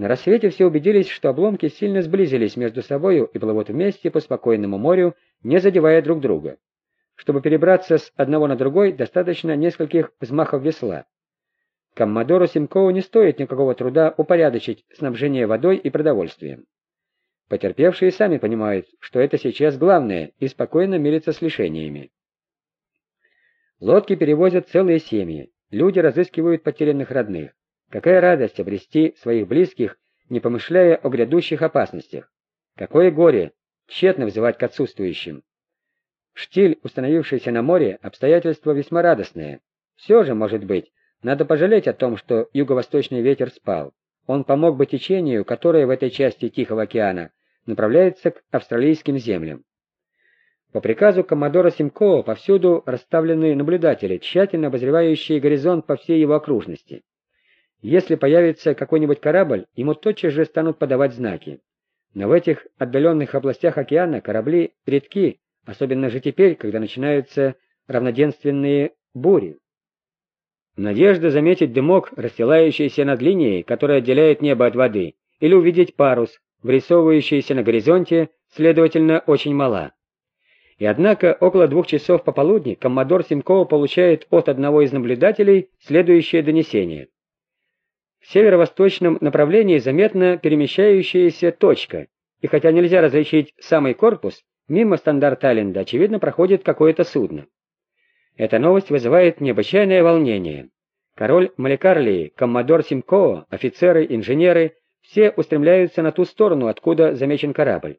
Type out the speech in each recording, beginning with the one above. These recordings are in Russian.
На рассвете все убедились, что обломки сильно сблизились между собою и плывут вместе по спокойному морю, не задевая друг друга. Чтобы перебраться с одного на другой, достаточно нескольких взмахов весла. Коммодору Симкову не стоит никакого труда упорядочить снабжение водой и продовольствием. Потерпевшие сами понимают, что это сейчас главное, и спокойно мирятся с лишениями. Лодки перевозят целые семьи, люди разыскивают потерянных родных. Какая радость обрести своих близких, не помышляя о грядущих опасностях. Какое горе тщетно взывать к отсутствующим. Штиль, установившийся на море, обстоятельство весьма радостное. Все же, может быть, надо пожалеть о том, что юго-восточный ветер спал. Он помог бы течению, которое в этой части Тихого океана направляется к австралийским землям. По приказу коммодора Симкова повсюду расставлены наблюдатели, тщательно обозревающие горизонт по всей его окружности. Если появится какой-нибудь корабль, ему тотчас же станут подавать знаки. Но в этих отдаленных областях океана корабли редки, особенно же теперь, когда начинаются равноденственные бури. Надежда заметить дымок, расстилающийся над линией, которая отделяет небо от воды, или увидеть парус, вырисовывающийся на горизонте, следовательно, очень мала. И однако около двух часов пополудни коммодор Симкова получает от одного из наблюдателей следующее донесение. В северо-восточном направлении заметна перемещающаяся точка, и хотя нельзя различить самый корпус, мимо стандарт-Айленда, очевидно, проходит какое-то судно. Эта новость вызывает необычайное волнение. Король Маликарлии, коммодор Симкоо, офицеры, инженеры – все устремляются на ту сторону, откуда замечен корабль.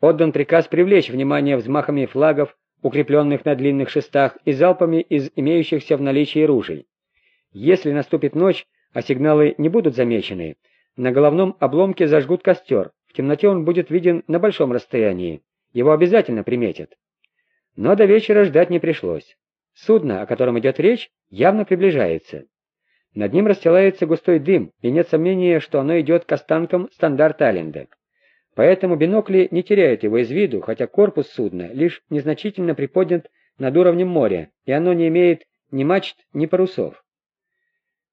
Отдан приказ привлечь внимание взмахами флагов, укрепленных на длинных шестах, и залпами из имеющихся в наличии ружей. Если наступит ночь, а сигналы не будут замечены, на головном обломке зажгут костер, в темноте он будет виден на большом расстоянии, его обязательно приметят. Но до вечера ждать не пришлось. Судно, о котором идет речь, явно приближается. Над ним расстилается густой дым, и нет сомнения, что оно идет к останкам стандарт-Айленда. Поэтому бинокли не теряют его из виду, хотя корпус судна лишь незначительно приподнят над уровнем моря, и оно не имеет ни мачт, ни парусов.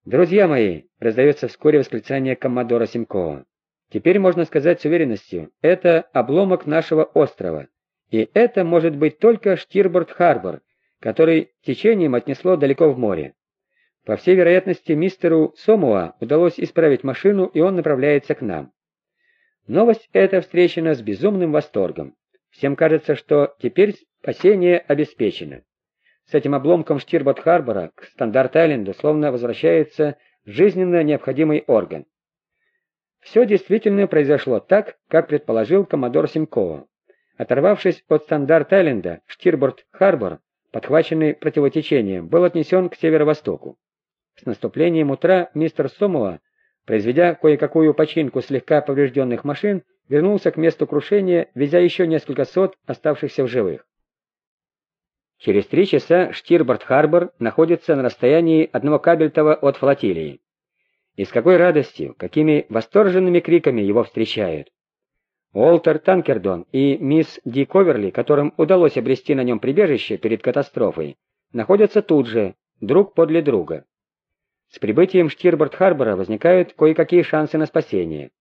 «Друзья мои!» — раздается вскоре восклицание коммодора Симкова. «Теперь можно сказать с уверенностью, это обломок нашего острова, и это может быть только Штирборд-Харбор, который течением отнесло далеко в море. По всей вероятности, мистеру Сомуа удалось исправить машину, и он направляется к нам. Новость эта встречена с безумным восторгом. Всем кажется, что теперь спасение обеспечено. С этим обломком Штирбот-Харбора к Стандарт-Айленду словно возвращается жизненно необходимый орган. Все действительно произошло так, как предположил коммодор Симкова. Оторвавшись от Стандарт-Айленда, Штирборд-Харбор, подхваченный противотечением, был отнесен к северо-востоку. С наступлением утра мистер Сомова, произведя кое-какую починку слегка поврежденных машин, вернулся к месту крушения, везя еще несколько сот оставшихся в живых. Через три часа Штирборд-Харбор находится на расстоянии одного кабельтова от флотилии. И с какой радостью, какими восторженными криками его встречают. Уолтер Танкердон и мисс Ди Коверли, которым удалось обрести на нем прибежище перед катастрофой, находятся тут же, друг подле друга. С прибытием Штирборд-Харбора возникают кое-какие шансы на спасение.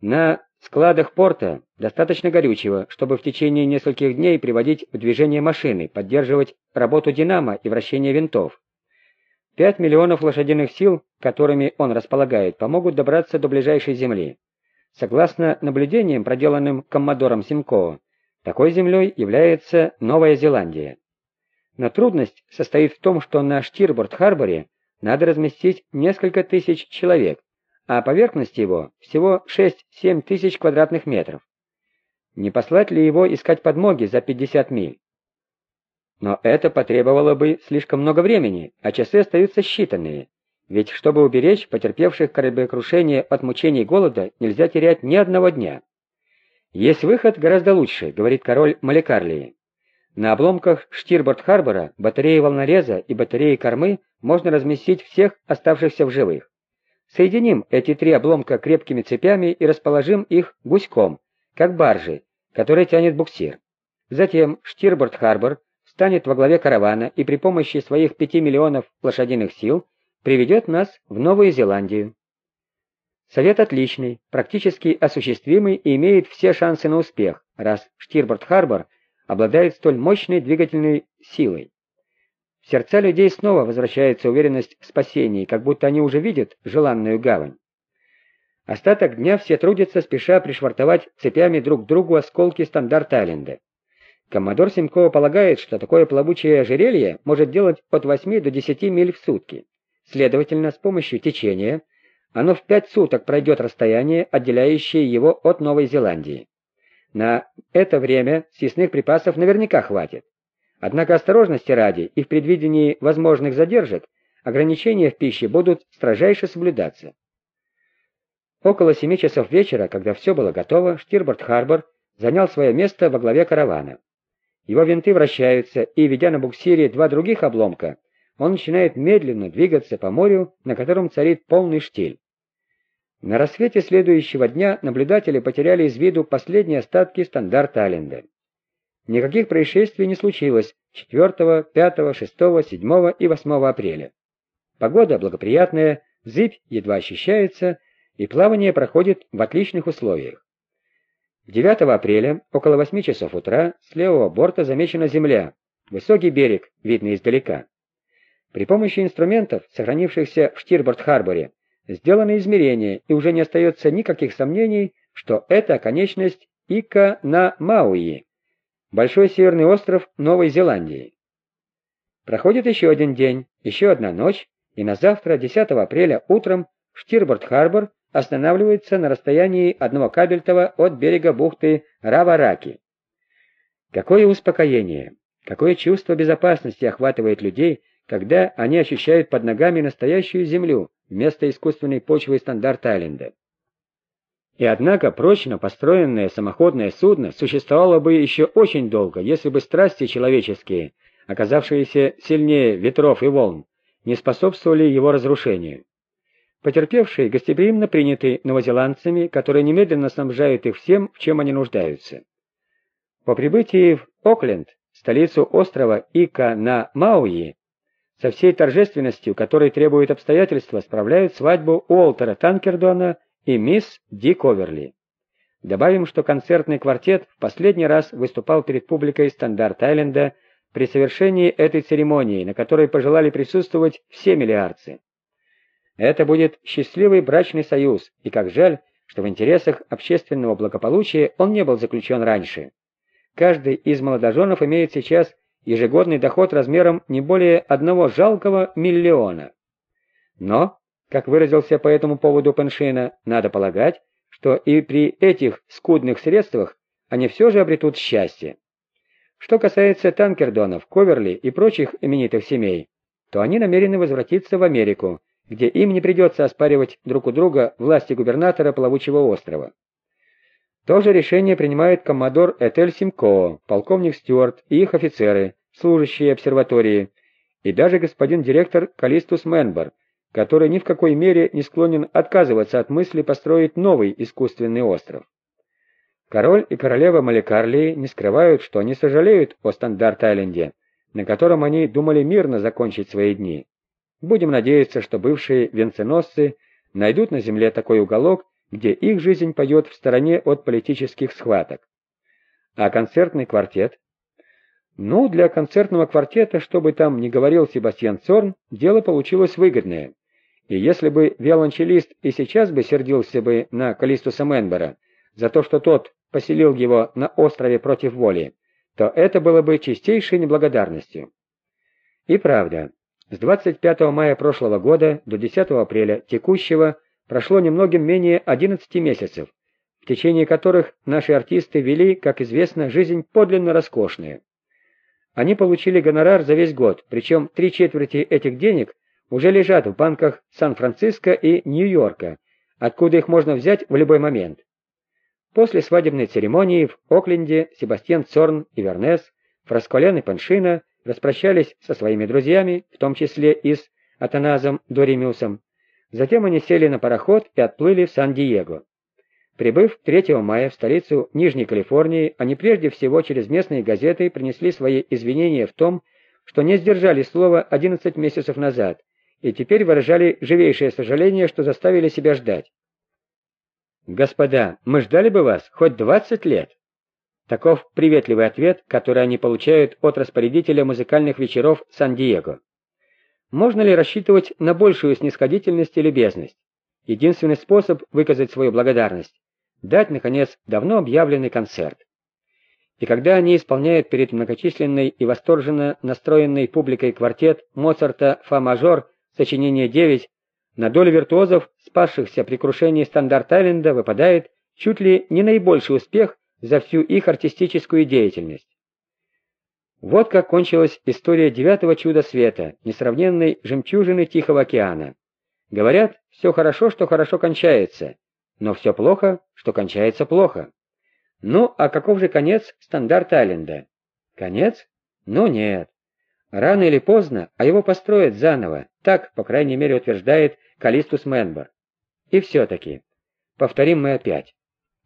На складах порта достаточно горючего, чтобы в течение нескольких дней приводить в движение машины, поддерживать работу динамо и вращение винтов. Пять миллионов лошадиных сил, которыми он располагает, помогут добраться до ближайшей земли. Согласно наблюдениям, проделанным коммодором Симко, такой землей является Новая Зеландия. Но трудность состоит в том, что на Штирборд-Харборе надо разместить несколько тысяч человек, а поверхность его всего 6-7 тысяч квадратных метров. Не послать ли его искать подмоги за 50 миль? Но это потребовало бы слишком много времени, а часы остаются считанные. Ведь чтобы уберечь потерпевших кораблекрушение от мучений голода, нельзя терять ни одного дня. Есть выход гораздо лучше, говорит король Маликарлии. На обломках Штирборд-Харбора, батареи волнореза и батареи кормы можно разместить всех оставшихся в живых. Соединим эти три обломка крепкими цепями и расположим их гуськом, как баржи, которые тянет буксир. Затем Штирборд-Харбор станет во главе каравана и при помощи своих пяти миллионов лошадиных сил приведет нас в Новую Зеландию. Совет отличный, практически осуществимый и имеет все шансы на успех, раз Штирборд-Харбор обладает столь мощной двигательной силой. В сердца людей снова возвращается уверенность в спасении, как будто они уже видят желанную гавань. Остаток дня все трудятся, спеша пришвартовать цепями друг к другу осколки стандарт-айленда. Коммодор Симкова полагает, что такое плавучее ожерелье может делать от 8 до 10 миль в сутки. Следовательно, с помощью течения оно в пять суток пройдет расстояние, отделяющее его от Новой Зеландии. На это время съестных припасов наверняка хватит. Однако осторожности ради и в предвидении возможных задержек ограничения в пище будут строжайше соблюдаться. Около семи часов вечера, когда все было готово, Штирборд-Харбор занял свое место во главе каравана. Его винты вращаются, и, ведя на буксире два других обломка, он начинает медленно двигаться по морю, на котором царит полный штиль. На рассвете следующего дня наблюдатели потеряли из виду последние остатки стандарт-Айленда. Никаких происшествий не случилось 4, 5, 6, 7 и 8 апреля. Погода благоприятная, зыбь едва ощущается, и плавание проходит в отличных условиях. 9 апреля, около 8 часов утра, с левого борта замечена земля, высокий берег, видно издалека. При помощи инструментов, сохранившихся в Штирборд-Харборе, сделаны измерения, и уже не остается никаких сомнений, что это оконечность Ика на Мауи, большой северный остров Новой Зеландии. Проходит еще один день, еще одна ночь, и на завтра, 10 апреля утром, Штирборд-Харбор останавливается на расстоянии одного кабельтова от берега бухты Равараки. Какое успокоение, какое чувство безопасности охватывает людей, когда они ощущают под ногами настоящую землю вместо искусственной почвы стандарт-айленда. И однако прочно построенное самоходное судно существовало бы еще очень долго, если бы страсти человеческие, оказавшиеся сильнее ветров и волн, не способствовали его разрушению. Потерпевшие гостеприимно приняты новозеландцами, которые немедленно снабжают их всем, в чем они нуждаются. По прибытии в Окленд, столицу острова Ика на Мауи, со всей торжественностью, которой требует обстоятельства, справляют свадьбу Уолтера Танкердона и мисс Ди Коверли. Добавим, что концертный квартет в последний раз выступал перед публикой Стандарт-Айленда при совершении этой церемонии, на которой пожелали присутствовать все миллиардцы. Это будет счастливый брачный союз, и как жаль, что в интересах общественного благополучия он не был заключен раньше. Каждый из молодоженов имеет сейчас ежегодный доход размером не более одного жалкого миллиона. Но, как выразился по этому поводу Пеншина, надо полагать, что и при этих скудных средствах они все же обретут счастье. Что касается Танкердонов, Коверли и прочих именитых семей, то они намерены возвратиться в Америку, где им не придется оспаривать друг у друга власти губернатора Плавучего острова. То же решение принимает коммодор Этель Симкоо, полковник Стюарт и их офицеры, служащие обсерватории, и даже господин директор Калистус Менбер, который ни в какой мере не склонен отказываться от мысли построить новый искусственный остров. Король и королева Маликарлии не скрывают, что они сожалеют о Стандарт-Айленде, на котором они думали мирно закончить свои дни. Будем надеяться, что бывшие венценосцы найдут на земле такой уголок, где их жизнь поет в стороне от политических схваток. А концертный квартет? Ну, для концертного квартета, что бы там ни говорил Себастьян Цорн, дело получилось выгодное. И если бы виолончелист и сейчас бы сердился бы на Калистуса Менбера за то, что тот поселил его на острове против воли, то это было бы чистейшей неблагодарностью. И правда, с 25 мая прошлого года до 10 апреля текущего прошло немногим менее 11 месяцев, в течение которых наши артисты вели, как известно, жизнь подлинно роскошную. Они получили гонорар за весь год, причем три четверти этих денег уже лежат в банках Сан-Франциско и Нью-Йорка, откуда их можно взять в любой момент. После свадебной церемонии в Окленде Себастьян Цорн и Вернес, Фрасколян и Паншина распрощались со своими друзьями, в том числе и с Атаназом Доримиусом, Затем они сели на пароход и отплыли в Сан-Диего. Прибыв 3 мая в столицу Нижней Калифорнии, они прежде всего через местные газеты принесли свои извинения в том, что не сдержали слова 11 месяцев назад, и теперь выражали живейшее сожаление, что заставили себя ждать. «Господа, мы ждали бы вас хоть двадцать лет». Таков приветливый ответ, который они получают от распорядителя музыкальных вечеров Сан-Диего. Можно ли рассчитывать на большую снисходительность и любезность? Единственный способ выказать свою благодарность – дать, наконец, давно объявленный концерт. И когда они исполняют перед многочисленной и восторженно настроенной публикой квартет Моцарта «Фа-мажор» сочинение 9, на долю виртуозов, спасшихся при крушении стандарт-айленда, выпадает чуть ли не наибольший успех за всю их артистическую деятельность. Вот как кончилась история девятого чуда света, несравненной жемчужины Тихого океана. Говорят, все хорошо, что хорошо кончается, но все плохо, что кончается плохо. Ну, а каков же конец стандарт-айленда? Конец? Ну нет. Рано или поздно, а его построят заново, так, по крайней мере, утверждает Калистус Менбор. И все-таки, повторим мы опять,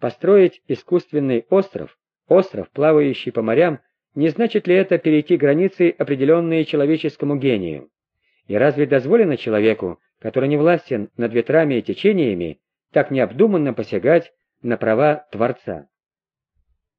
построить искусственный остров, остров, плавающий по морям, не значит ли это перейти границы, определенные человеческому гению? И разве дозволено человеку, который не властен над ветрами и течениями, так необдуманно посягать на права Творца?